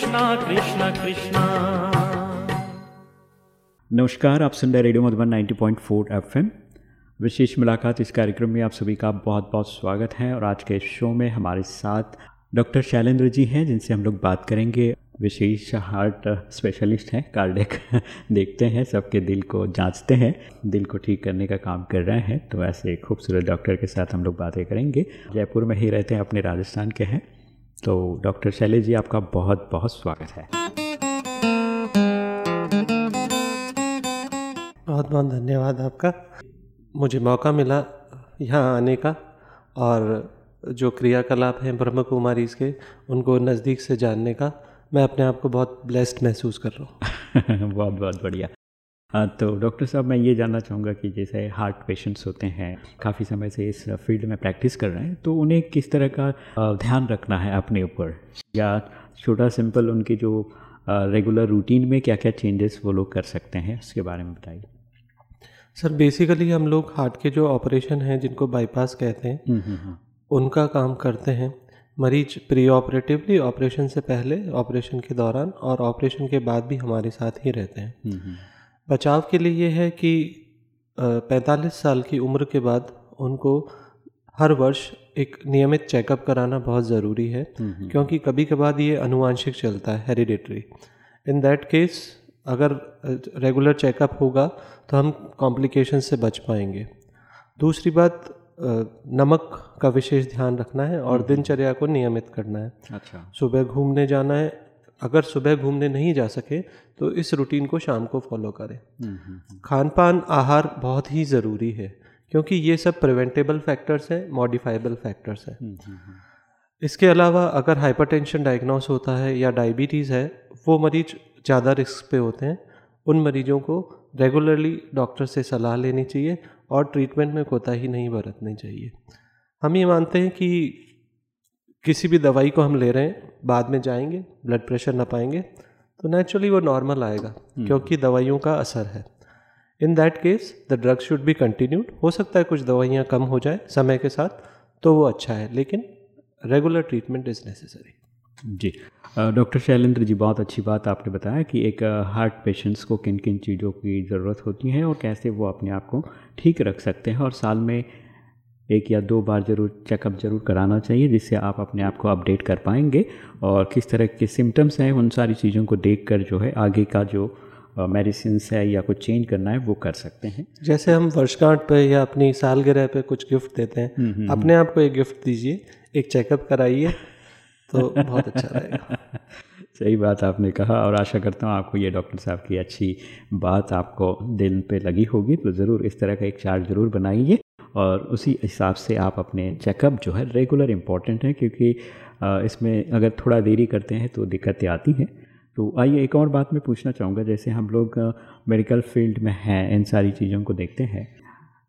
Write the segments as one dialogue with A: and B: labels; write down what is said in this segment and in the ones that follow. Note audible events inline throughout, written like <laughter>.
A: कृष्णा कृष्णा कृष्णा
B: नमस्कार, आप सुन रहे रेडियो मधुबन 90.4 एफएम। विशेष मुलाकात इस कार्यक्रम में आप सभी का बहुत बहुत स्वागत है और आज के शो में हमारे साथ डॉक्टर शैलेंद्र जी हैं, जिनसे हम लोग बात करेंगे। विशेष हार्ट स्पेशलिस्ट हैं कार्डिक <laughs> देखते हैं, सबके दिल को जांचते हैं, दिल को ठीक करने का काम कर रहे हैं तो ऐसे खूबसूरत डॉक्टर के साथ हम लोग बातें करेंगे। जयपुर में ही रहते हैं, अपने राजस्थान के हैं। तो डॉक्टर शैलेश जी आपका बहुत बहुत स्वागत है।
C: बहुत बहुत धन्यवाद आपका। मुझे मौका मिला यहाँ आने का और जो क्रियाकलाप हैं ब्रह्म कुमारी के उनको नज़दीक से जानने का मैं अपने आप को बहुत ब्लेस्ड महसूस कर रहा
B: हूँ। <laughs> बहुत बहुत बढ़िया। हाँ तो डॉक्टर साहब मैं ये जानना चाहूँगा कि जैसे हार्ट पेशेंट्स होते हैं काफ़ी समय से इस फ़ील्ड में प्रैक्टिस कर रहे हैं तो उन्हें किस तरह का ध्यान रखना है अपने ऊपर या छोटा सिंपल उनकी जो रेगुलर रूटीन में क्या क्या चेंजेस वो लोग कर सकते हैं उसके बारे में बताइए
C: सर बेसिकली हम लोग हार्ट के जो ऑपरेशन हैं जिनको बाईपास कहते हैं हम्म, हम्म, हम्म। उनका काम करते हैं मरीज़ प्री ऑपरेटिवली ऑपरेशन से पहले ऑपरेशन के दौरान और ऑपरेशन के बाद भी हमारे साथ ही रहते हैं। बचाव के लिए ये है कि 45 साल की उम्र के बाद उनको हर वर्ष एक नियमित चेकअप कराना बहुत ज़रूरी है क्योंकि कभी कभार ये अनुवांशिक चलता है हेरिडेटरी। इन दैट केस अगर रेगुलर चेकअप होगा तो हम कॉम्प्लिकेशन से बच पाएँगे। दूसरी बात नमक का विशेष ध्यान रखना है और। दिनचर्या को नियमित करना है।
B: अच्छा।
C: सुबह घूमने जाना है अगर सुबह घूमने नहीं जा सके तो इस रूटीन को शाम को फॉलो करें। हम्म, हम्म, खान पान आहार बहुत ही ज़रूरी है क्योंकि ये सब प्रिवेंटेबल फैक्टर्स हैं मॉडिफाइबल फैक्टर्स हैं। इसके अलावा अगर हाइपरटेंशन डायग्नोस होता है या डायबिटीज़ है वो मरीज़ ज़्यादा रिस्क पे होते हैं। उन मरीजों को रेगुलरली डॉक्टर से सलाह लेनी चाहिए और ट्रीटमेंट में कोताही नहीं बरतनी चाहिए। हम ये मानते हैं कि किसी भी दवाई को हम ले रहे हैं बाद में जाएँगे ब्लड प्रेशर ना पाएँगे तो नेचुरली वो नॉर्मल आएगा हम्म। क्योंकि दवाइयों का असर है। In that case the drug should be continued हो सकता है कुछ दवाइयाँ कम हो जाए समय के साथ तो वो अच्छा है लेकिन रेगुलर ट्रीटमेंट इज़ नेसेसरी
B: जी। डॉक्टर शैलेंद्र जी बहुत अच्छी बात आपने बताया कि एक हार्ट पेशेंट्स को किन किन चीज़ों की ज़रूरत होती है और कैसे वो अपने आप को ठीक रख सकते हैं और साल में एक या दो बार ज़रूर चेकअप ज़रूर कराना चाहिए जिससे आप अपने आप को अपडेट कर पाएँगे। और किस तरह के सिम्टम्स हैं उन सारी चीज़ों को देख कर जो है आगे का जो मेडिसिन है या कुछ चेंज करना है वो कर सकते हैं।
C: जैसे हम वर्षगांठ पे या अपनी सालगिरह पे कुछ गिफ्ट देते हैं हम्म, हम्म, अपने हम्म। आप को एक गिफ्ट दीजिए एक चेकअप कराइए तो बहुत अच्छा रहेगा। <laughs>
B: सही बात आपने कहा और आशा करता हूँ आपको ये डॉक्टर साहब की अच्छी बात आपको दिल पे लगी होगी तो ज़रूर इस तरह का एक चार्ट ज़रूर बनाइए। और उसी हिसाब से आप अपने चेकअप जो है रेगुलर इंपॉर्टेंट है क्योंकि इसमें अगर थोड़ा देरी करते हैं तो दिक्कतें आती हैं। तो आइए एक और बात मैं पूछना चाहूँगा, जैसे हम लोग मेडिकल फ़ील्ड में हैं, इन सारी चीज़ों को देखते हैं।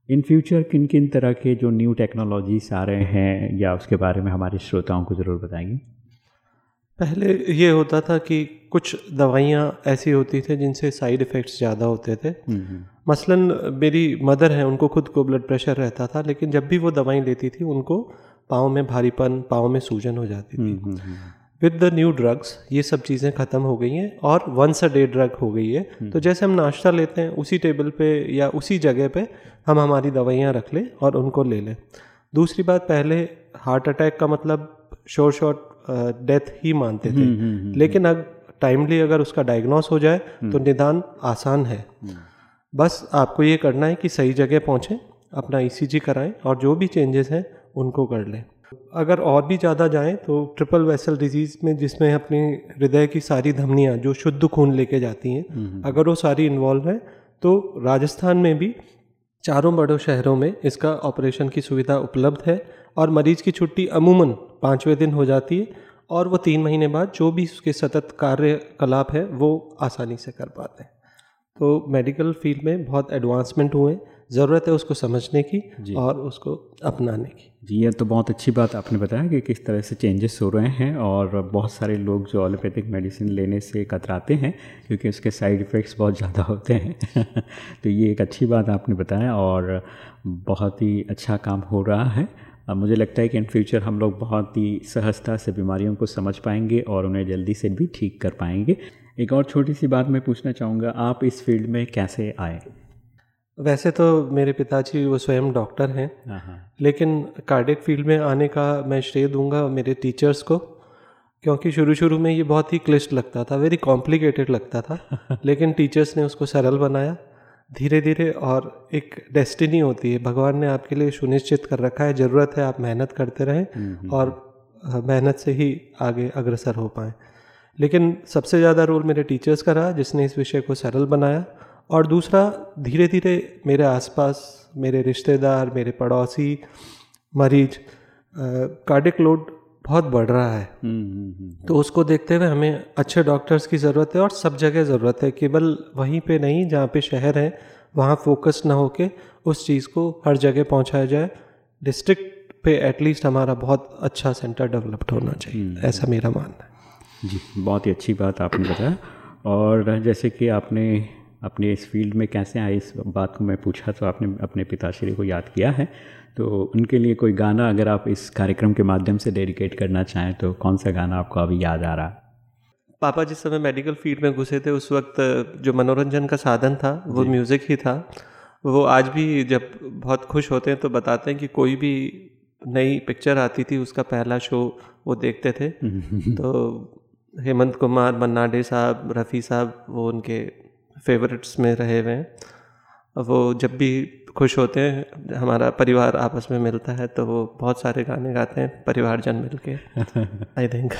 B: इन फ्यूचर किन किन तरह के जो न्यू टेक्नोलॉजीज़ आ रहे हैं या उसके बारे में हमारे श्रोताओं को ज़रूर बताएँगे।
C: पहले ये होता था कि कुछ दवाइयाँ ऐसी होती थी जिनसे साइड इफ़ेक्ट्स ज़्यादा होते थे। हम्म, हम्म। मसलन मेरी मदर है उनको खुद को ब्लड प्रेशर रहता था लेकिन जब भी वो दवाई लेती थी उनको पाँव में भारीपन पाँव में सूजन हो जाती थी। Hmm, with the new drugs ये सब चीज़ें ख़त्म हो गई हैं और वंस अ डे ड्रग हो गई है। तो जैसे हम नाश्ता लेते हैं उसी टेबल पे या उसी जगह पे हम हमारी दवाइयाँ रख लें और उनको ले लें। दूसरी बात पहले हार्ट अटैक का मतलब शोर शॉर्ट डेथ ही मानते थे। हम्म, हम्म, हम्म, लेकिन अब टाइमली अगर उसका डायग्नोस हो जाए तो निदान आसान है। बस आपको ये करना है कि सही जगह पहुँचें अपना ईसीजी e कराएँ और जो भी चेंजेस हैं उनको कर लें। अगर और भी ज़्यादा जाएँ तो ट्रिपल वेसल डिज़ीज़ में जिसमें अपने हृदय की सारी धमनियाँ जो शुद्ध खून लेके जाती हैं अगर वो सारी इन्वॉल्व हैं तो राजस्थान में भी चारों बड़ों शहरों में इसका ऑपरेशन की सुविधा उपलब्ध है और मरीज़ की छुट्टी अमूमन पाँचवें दिन हो जाती है और वो तीन महीने बाद जो भी उसके सतत कार्यकलाप है वो आसानी से कर पाते हैं। तो मेडिकल फ़ील्ड में बहुत एडवांसमेंट हुए ज़रूरत है उसको समझने की और उसको अपनाने की।
B: जी ये तो बहुत अच्छी बात आपने बताया कि किस तरह से चेंजेस हो रहे हैं और बहुत सारे लोग जो एलोपैथिक मेडिसिन लेने से कतराते हैं क्योंकि उसके साइड इफ़ेक्ट्स बहुत ज़्यादा होते हैं। <laughs> तो ये एक अच्छी बात आपने बताया और बहुत ही अच्छा काम हो रहा है। मुझे लगता है कि इन फ्यूचर हम लोग बहुत ही सहजता से बीमारियों को समझ पाएँगे और उन्हें जल्दी से भी ठीक कर पाएँगे। एक और छोटी सी बात मैं पूछना चाहूँगा आप इस फ़ील्ड में कैसे आए?
C: वैसे तो मेरे पिताजी वो स्वयं डॉक्टर हैं
B: हाँ, हाँ।
C: लेकिन कार्डिक फ़ील्ड में आने का मैं श्रेय दूँगा मेरे टीचर्स को क्योंकि शुरू शुरू में ये बहुत ही क्लिष्ट लगता था वेरी कॉम्प्लिकेटेड लगता था <laughs> लेकिन टीचर्स ने उसको सरल बनाया। धीरे धीरे और एक डेस्टिनी होती है। भगवान ने आपके लिए सुनिश्चित कर रखा है ज़रूरत है आप मेहनत करते रहें और। मेहनत से ही आगे अग्रसर हो पाएँ। लेकिन सबसे ज़्यादा रोल मेरे टीचर्स का रहा जिसने इस विषय को सरल बनाया। और दूसरा धीरे धीरे मेरे आसपास मेरे रिश्तेदार मेरे पड़ोसी मरीज़ कार्डिक लोड बहुत बढ़ रहा है। हम्म, हम्म, हम्म, तो उसको देखते हुए हमें अच्छे डॉक्टर्स की ज़रूरत है और सब जगह ज़रूरत है। केवल वहीं पे नहीं जहाँ पे शहर है वहाँ फोकस ना होके उस चीज़ को हर जगह पहुँचाया जाए। डिस्ट्रिक्ट पे एटलीस्ट हमारा बहुत अच्छा सेंटर डेवलप्ड होना चाहिए। ऐसा मेरा मानना है।
B: जी बहुत ही अच्छी बात आपने बताया। और जैसे कि आपने अपने इस फ़ील्ड में कैसे आए इस बात को मैं पूछा तो आपने अपने पिताश्री को याद किया है। तो उनके लिए कोई गाना अगर आप इस कार्यक्रम के माध्यम से डेडिकेट करना चाहें तो कौन सा गाना आपको अभी याद आ रहा?
C: पापा जिस समय मेडिकल फ़ील्ड में घुसे थे उस वक्त जो मनोरंजन का साधन था वो म्यूज़िक ही था। वो आज भी जब बहुत खुश होते हैं तो बताते हैं कि कोई भी नई पिक्चर आती थी उसका पहला शो वो देखते थे। <laughs> तो हेमंत कुमार मन्नाडे साहब रफ़ी साहब वो उनके फेवरेट्स में रहे हुए हैं। वो जब भी खुश होते हैं हमारा परिवार आपस में मिलता है तो वो बहुत सारे गाने गाते हैं परिवार जन मिल के आई थिंक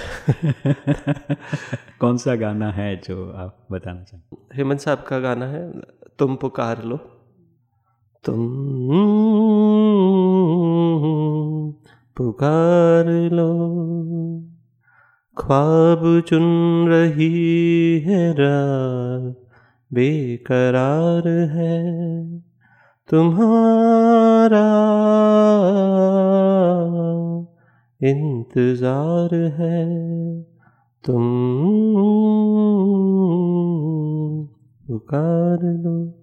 B: कौन सा गाना है जो आप बताना चाहें?
C: हेमंत साहब का गाना है तुम पुकार लो। तुम पुकार लो। ख्वाब चुन रही है रात बेकरार है। तुम्हारा इंतज़ार है। तुम पुकार लो।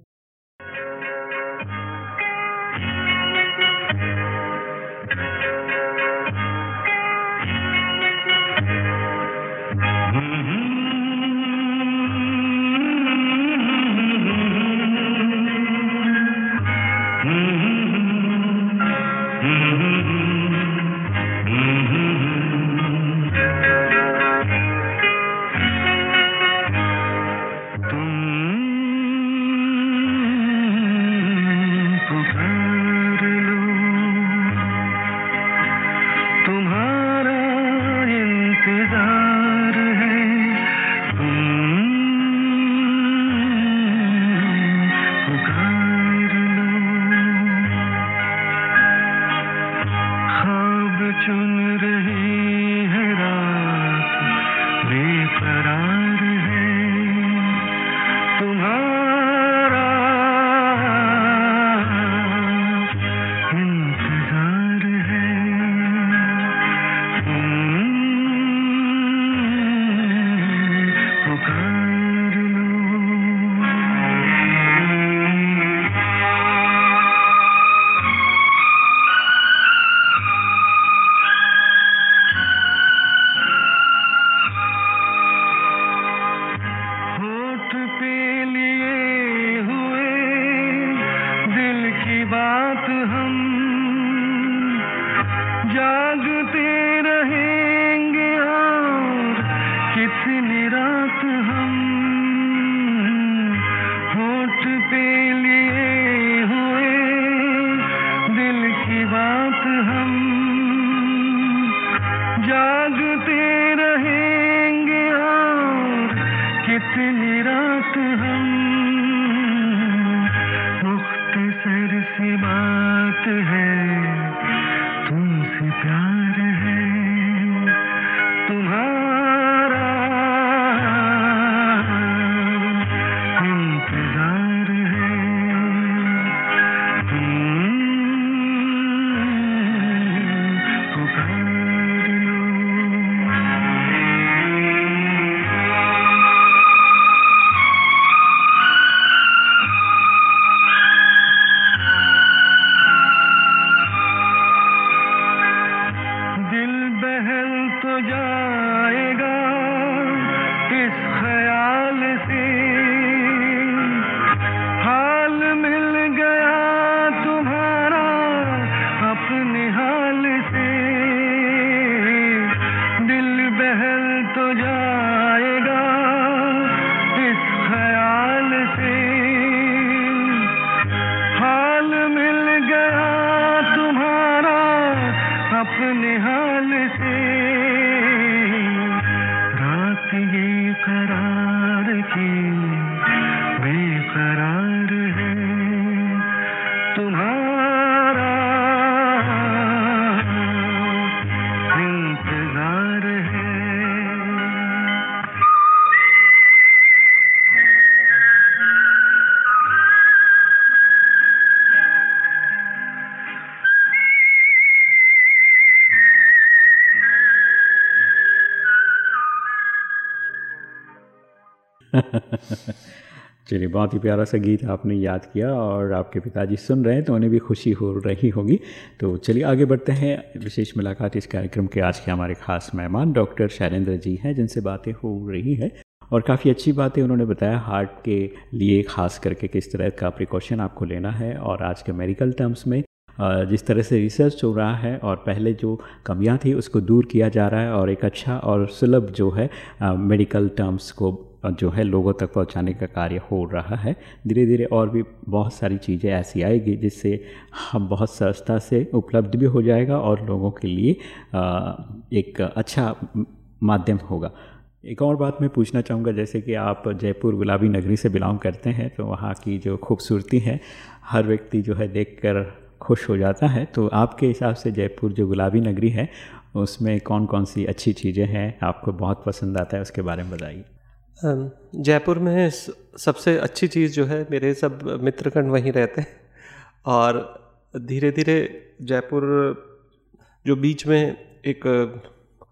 D: बात है। <laughs>
B: चलिए, बहुत ही प्यारा सा गीत आपने याद किया और आपके पिताजी सुन रहे हैं तो उन्हें भी खुशी हो रही होगी। तो चलिए, आगे बढ़ते हैं। विशेष मुलाकात इस कार्यक्रम के आज के हमारे खास मेहमान डॉक्टर शैलेंद्र जी हैं, जिनसे बातें हो रही है और काफ़ी अच्छी बातें उन्होंने बताया, हार्ट के लिए खास करके किस तरह का प्रिकॉशन आपको लेना है और आज के मेडिकल टर्म्स में जिस तरह से रिसर्च हो रहा है और पहले जो कमियाँ थी उसको दूर किया जा रहा है और एक अच्छा और सुलभ जो है मेडिकल टर्म्स को जो है लोगों तक पहुँचाने का कार्य हो रहा है। धीरे धीरे और भी बहुत सारी चीज़ें ऐसी आएगी जिससे हम बहुत सस्ता से उपलब्ध भी हो जाएगा और लोगों के लिए एक अच्छा माध्यम होगा। एक और बात मैं पूछना चाहूँगा, जैसे कि आप जयपुर गुलाबी नगरी से बिलोंग करते हैं तो वहाँ की जो खूबसूरती है, हर व्यक्ति जो है देखकर खुश हो जाता है। तो आपके हिसाब से जयपुर जो गुलाबी नगरी है, उसमें कौन कौन सी अच्छी चीज़ें हैं? आपको बहुत पसंद आता है, उसके बारे में बताइए।
C: जयपुर में सबसे अच्छी चीज़ जो है मेरे सब मित्रगण वहीं रहते हैं। और धीरे धीरे जयपुर जो बीच में एक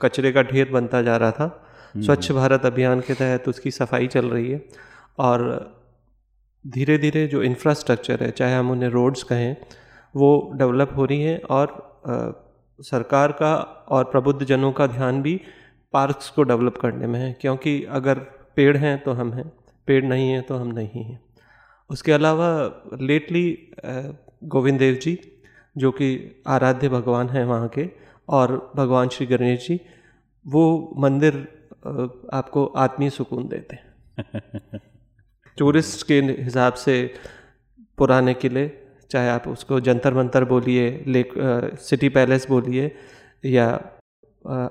C: कचरे का ढेर बनता जा रहा था हम्म। स्वच्छ भारत अभियान के तहत उसकी सफ़ाई चल रही है। और धीरे धीरे जो इंफ्रास्ट्रक्चर है चाहे हम उन्हें रोड्स कहें वो डेवलप हो रही है और आ, सरकार का और प्रबुद्ध जनों का ध्यान भी पार्क्स को डेवलप करने में है। क्योंकि अगर पेड़ हैं तो हम हैं पेड़ नहीं हैं तो हम नहीं हैं। उसके अलावा लेटली गोविंद देव जी जो कि आराध्य भगवान हैं वहाँ के और भगवान श्री गणेश जी वो मंदिर आपको आत्मीय सुकून देते हैं। <laughs> टूरिस्ट के हिसाब से पुराने किले चाहे आप उसको जंतर मंतर बोलिए लेक सिटी पैलेस बोलिए या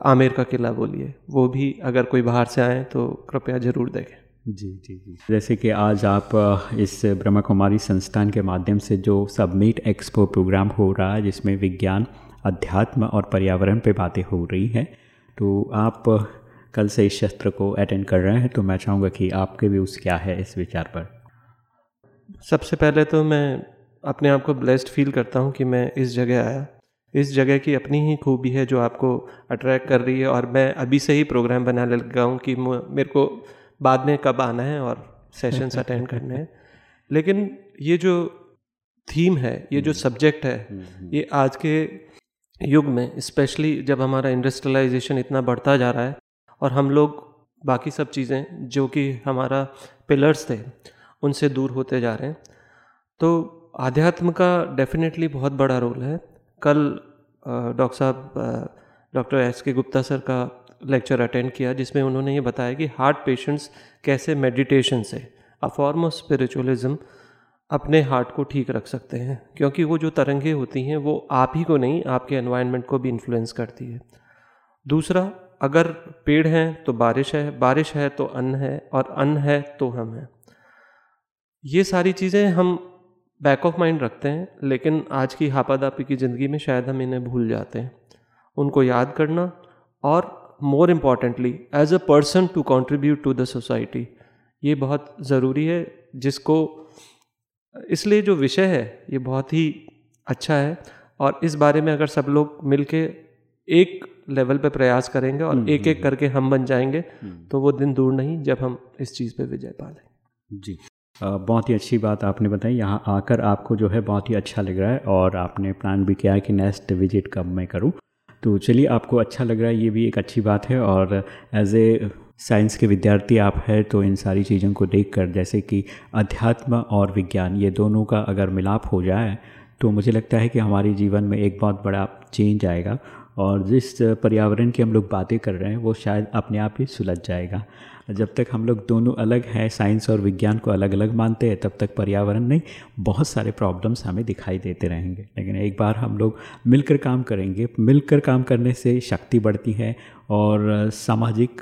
C: आमेर का किला बोलिए। वो भी अगर कोई बाहर से आए तो कृपया ज़रूर देखें।
B: जी जी जी। जैसे कि आज आप इस ब्रह्मा कुमारी संस्थान के माध्यम से जो सबमिट एक्सपो प्रोग्राम हो रहा है जिसमें विज्ञान अध्यात्म और पर्यावरण पे बातें हो रही हैं तो आप कल से इस शस्त्र को अटेंड कर रहे हैं तो मैं चाहूँगा कि आपके व्यूज़ क्या है इस विचार पर?
C: सबसे पहले तो मैं अपने आप को ब्लेस्ड फील करता हूँ कि मैं इस जगह आया। इस जगह की अपनी ही खूबी है जो आपको अट्रैक्ट कर रही है और मैं अभी से ही प्रोग्राम बनाने लगा हूँ कि मेरे को बाद में कब आना है और सेशंस अटेंड करने हैं। लेकिन ये जो थीम है ये जो सब्जेक्ट है ये आज के युग में स्पेशली जब हमारा इंडस्ट्रियलाइजेशन इतना बढ़ता जा रहा है और हम लोग बाकी सब चीज़ें जो कि हमारा पिलर्स थे उनसे दूर होते जा रहे हैं। तो आध्यात्म का डेफिनेटली बहुत बड़ा रोल है। कल डॉक्टर साहब doctor S K Gupta sir का लेक्चर अटेंड किया, जिसमें उन्होंने ये बताया कि हार्ट पेशेंट्स कैसे मेडिटेशन से, अ, फॉर्म ऑफ़ स्पिरिचुअलिज्म अपने हार्ट को ठीक रख सकते हैं, क्योंकि वो जो तरंगे होती हैं, वो आप ही को नहीं, आपके एनवायरनमेंट को भी इन्फ्लुएंस करती है। दूसरा, अगर पेड़ हैं तो बारिश है बारिश है तो अन्न है, और अन्न है तो हम हैं। ये सारी चीज़ें हम बैक ऑफ़ माइंड रखते हैं लेकिन आज की हापादापी की ज़िंदगी में शायद हम इन्हें भूल जाते हैं। उनको याद करना और more importantly as a person to contribute to the society ये बहुत ज़रूरी है जिसको इसलिए जो विषय है ये बहुत ही अच्छा है। और इस बारे में अगर सब लोग मिल के एक लेवल पे प्रयास करेंगे और हम्म, एक एक हम्म। करके हम बन जाएँगे हम्म। तो वो दिन दूर नहीं जब हम इस चीज़ पे विजय पा लें।
B: जी। बहुत ही अच्छी बात आपने बताई। यहाँ आकर आपको जो है बहुत ही अच्छा लग रहा है और आपने प्लान भी किया है कि नेक्स्ट विज़िट कब मैं करूँ। तो चलिए, आपको अच्छा लग रहा है, ये भी एक अच्छी बात है और एज ए साइंस के विद्यार्थी आप हैं तो इन सारी चीज़ों को देखकर, जैसे कि अध्यात्म और विज्ञान, ये दोनों का अगर मिलाप हो जाए तो मुझे लगता है कि हमारे जीवन में एक बहुत बड़ा चेंज आएगा
D: और जिस पर्यावरण की हम लोग बातें कर रहे हैं, वो शायद अपने आप ही सुलझ जाएगा। जब तक हम लोग दोनों अलग हैं, साइंस और विज्ञान को अलग अलग मानते हैं, तब तक पर्यावरण नहीं, बहुत सारे प्रॉब्लम्स हमें दिखाई देते रहेंगे। लेकिन एक बार हम लोग मिलकर काम करेंगे। मिलकर काम करने से शक्ति बढ़ती है और सामाजिक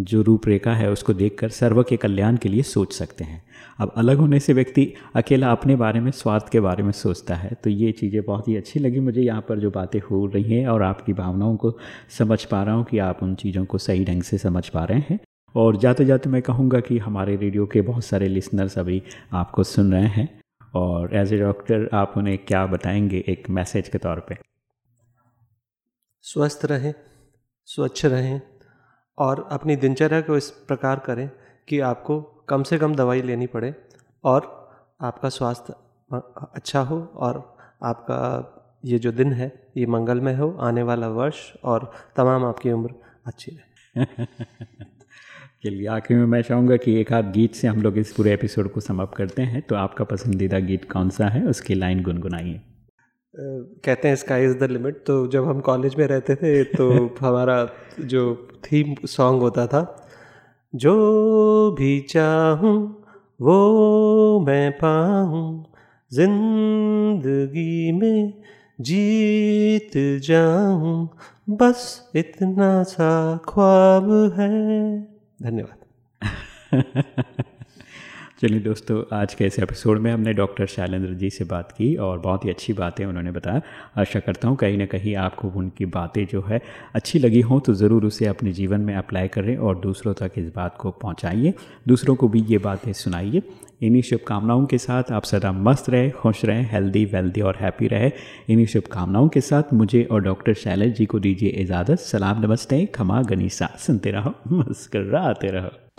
D: जो रूपरेखा है, उसको देखकर सर्व के कल्याण के लिए सोच सकते हैं। अब अलग होने से व्यक्ति अकेला अपने बारे में, स्वार्थ के बारे में सोचता है। तो ये चीज़ें बहुत ही अच्छी लगी मुझे। यहाँ पर जो बातें हो रही हैं और आपकी भावनाओं को समझ पा रहा हूँ कि आप उन चीज़ों को सही ढंग से समझ पा रहे हैं। और जाते जाते मैं कहूँगा कि हमारे रेडियो के बहुत सारे लिसनर्स अभी आपको सुन रहे हैं और एज ए डॉक्टर आप उन्हें क्या बताएँगे एक मैसेज के तौर पे?
C: स्वस्थ रहें स्वच्छ रहें और अपनी दिनचर्या को इस प्रकार करें कि आपको कम से कम दवाई लेनी पड़े और आपका स्वास्थ्य अच्छा हो और आपका ये जो दिन है ये मंगलमय हो आने वाला वर्ष और तमाम आपकी उम्र अच्छी रहे। <laughs>
D: चलिए आखिर में मैं चाहूँगा कि एक आध गीत से हम लोग इस पूरे एपिसोड को समाप्त करते हैं। तो आपका पसंदीदा गीत कौन सा है? उसकी लाइन गुनगुनाइए।
C: कहते हैं स्काई इज़ द लिमिट तो जब हम कॉलेज में रहते थे तो <laughs> हमारा जो थीम सॉन्ग होता था जो भी चाहूँ वो मैं पाऊँ। ज़िंदगी में जीत जाऊँ। बस इतना सा ख्वाब है। धन्यवाद। <laughs>
D: चलिए दोस्तों, आज के इस एपिसोड में हमने डॉक्टर शैलेंद्र जी से बात की और बहुत ही अच्छी बातें उन्होंने बताया। आशा करता हूँ कहीं ना कहीं आपको उनकी बातें जो है अच्छी लगी हों तो ज़रूर उसे अपने जीवन में अप्लाई करें और दूसरों तक इस बात को पहुँचाइए। दूसरों को भी ये बातें सुनाइए। इन्हीं शुभकामनाओं के साथ आप सदा मस्त रहे, खुश रहें हेल्दी वेल्दी और हैप्पी रहे। इन्हीं शुभकामनाओं के साथ मुझे और डॉक्टर शैलेश जी को दीजिए इजाज़त। सलाम, नमस्ते, खमा, गनीसा। सुनते रहो <laughs> मुस्कर आते रहो।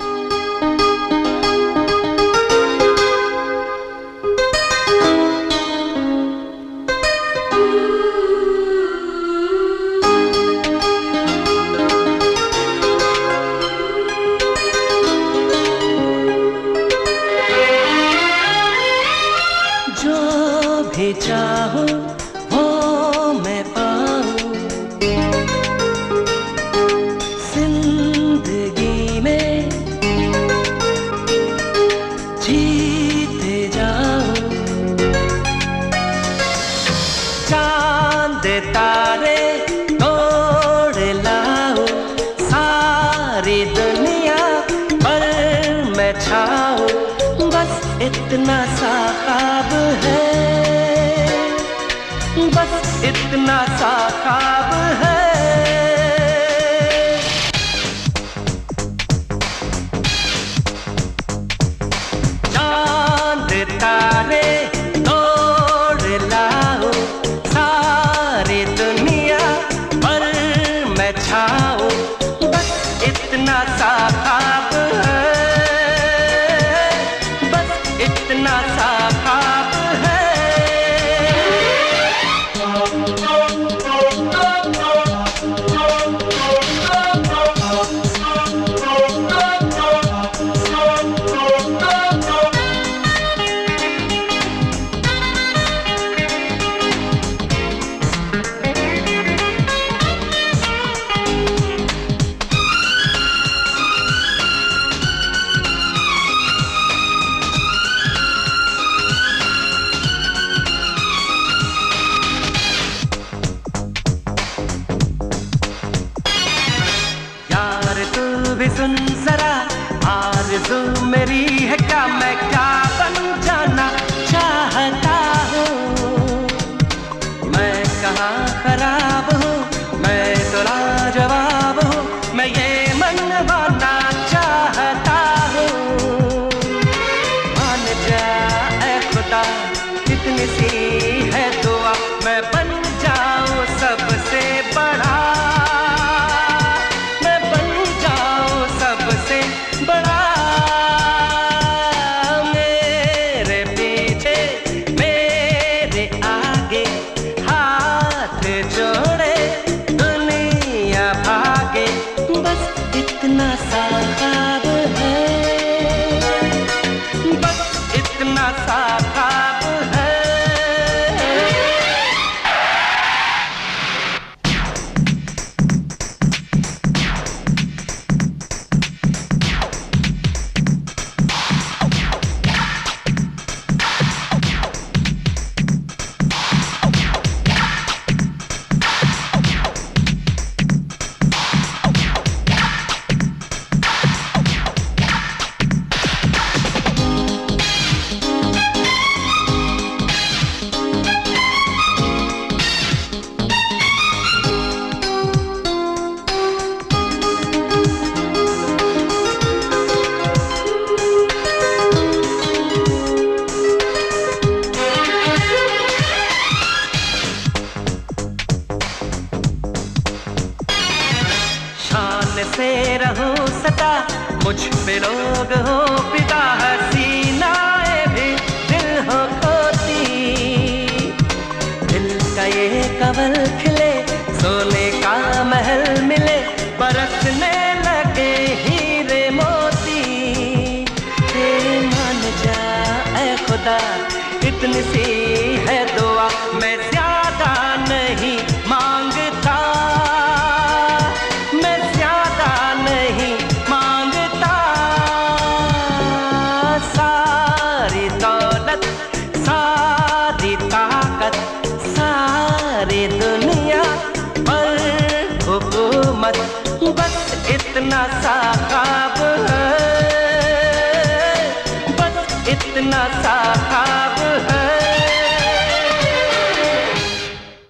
D: मेरी बरसने लगे हीरे मोती। मान जा ए खुदा।